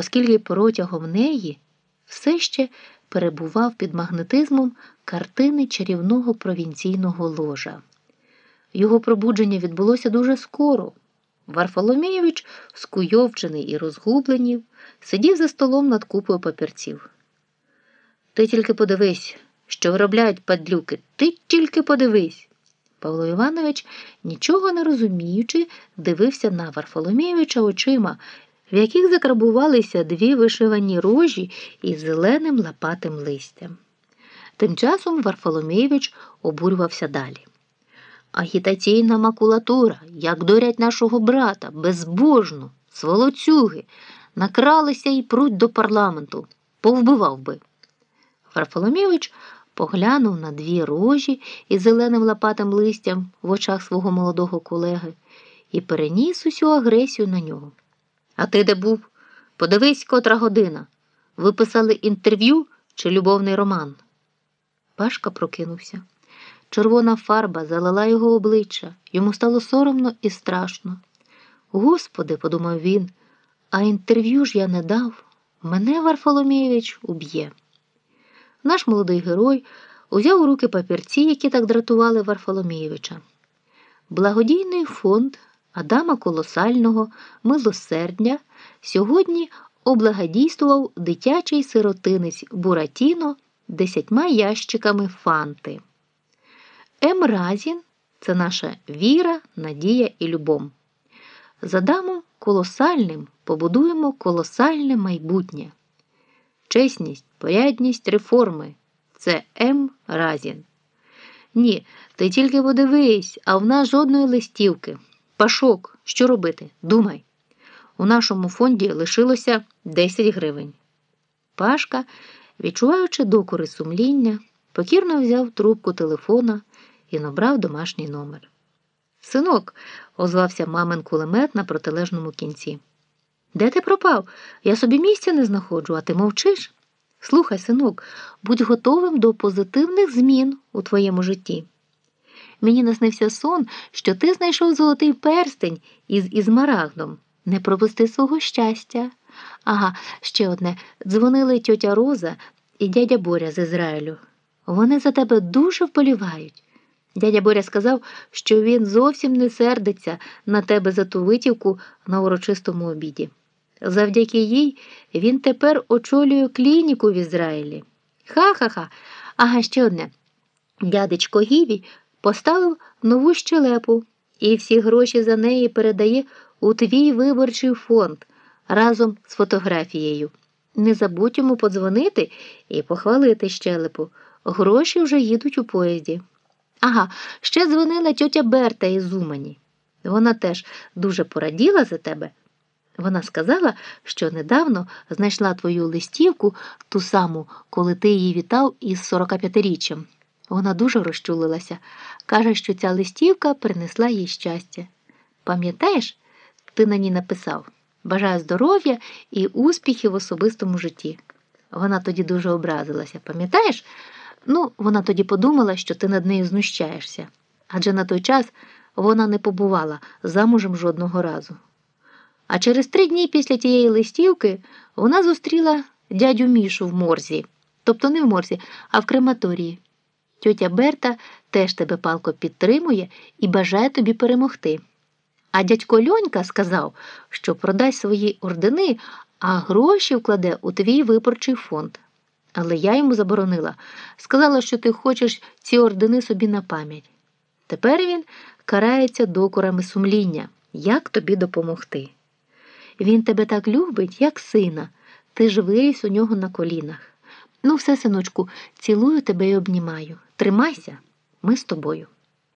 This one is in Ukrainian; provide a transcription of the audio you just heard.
оскільки протягом неї все ще перебував під магнетизмом картини чарівного провінційного ложа. Його пробудження відбулося дуже скоро. Варфоломєвич, скуйовджений і розгублений, сидів за столом над купою папірців. Ти тільки подивись, що виробляють падлюки, ти тільки подивись. Павло Іванович, нічого не розуміючи, дивився на Варфоломєвича очима, в яких закрабувалися дві вишивані рожі із зеленим лопатим листям. Тим часом Варфоломєвич обурювався далі. Агітаційна макулатура, як дорять нашого брата, безбожно, сволоцюги, накралися і пруть до парламенту, повбивав би. Варфоломєвич поглянув на дві рожі із зеленим лопатим листям в очах свого молодого колеги і переніс усю агресію на нього. А ти де був? Подивись, котра година. Ви писали інтерв'ю чи любовний роман? Пашка прокинувся. Червона фарба залила його обличчя, йому стало соромно і страшно. Господи, подумав він, а інтерв'ю ж я не дав. Мене Варфоломєвич уб'є. Наш молодий герой узяв у руки папірці, які так дратували Варфоломєвича. Благодійний фонд Адама Колосального милосердя сьогодні облагодійствував дитячий сиротинець Буратіно десятьма ящиками фанти. Емразін це наша віра, надія і любов. З Адамом колосальним побудуємо колосальне майбутнє. Чесність, порядність, реформи це М. Ні, ти тільки подивись, а в нас жодної листівки. Пашок, що робити? Думай. У нашому фонді лишилося 10 гривень. Пашка, відчуваючи докори сумління, покірно взяв трубку телефона і набрав домашній номер. Синок, озвався мамин кулемет на протилежному кінці. Де ти пропав? Я собі місця не знаходжу, а ти мовчиш? Слухай, синок, будь готовим до позитивних змін у твоєму житті. Мені наснився сон, що ти знайшов золотий перстень із ізмарагдом. Не пропусти свого щастя. Ага, ще одне. Дзвонили тьотя Роза і дядя Боря з Ізраїлю. Вони за тебе дуже вболівають. Дядя Боря сказав, що він зовсім не сердиться на тебе за ту витівку на урочистому обіді. Завдяки їй він тепер очолює клініку в Ізраїлі. Ха-ха-ха. Ага, ще одне. Дядечко Гіві поставив нову щелепу і всі гроші за неї передає у твій виборчий фонд разом з фотографією. Не забудь йому подзвонити і похвалити щелепу. Гроші вже їдуть у поїзді. Ага, ще дзвонила тьотя Берта із Умані. Вона теж дуже пораділа за тебе. Вона сказала, що недавно знайшла твою листівку, ту саму, коли ти її вітав із 45-річчям. Вона дуже розчулилася. Каже, що ця листівка принесла їй щастя. Пам'ятаєш, ти на ній написав Бажаю здоров'я і успіхів в особистому житті. Вона тоді дуже образилася, пам'ятаєш? Ну, вона тоді подумала, що ти над нею знущаєшся, адже на той час вона не побувала замужем жодного разу. А через три дні після тієї листівки вона зустріла дядю Мішу в морзі, тобто не в морзі, а в крематорії. Тьотя Берта теж тебе палко підтримує і бажає тобі перемогти. А дядько Льонька сказав, що продасть свої ордени, а гроші вкладе у твій виборчий фонд. Але я йому заборонила, сказала, що ти хочеш ці ордени собі на пам'ять. Тепер він карається докорами сумління, як тобі допомогти. Він тебе так любить, як сина, ти ж виріс у нього на колінах. Ну, все, синочку, цілую тебе і обнімаю. Тримайся, ми з тобою.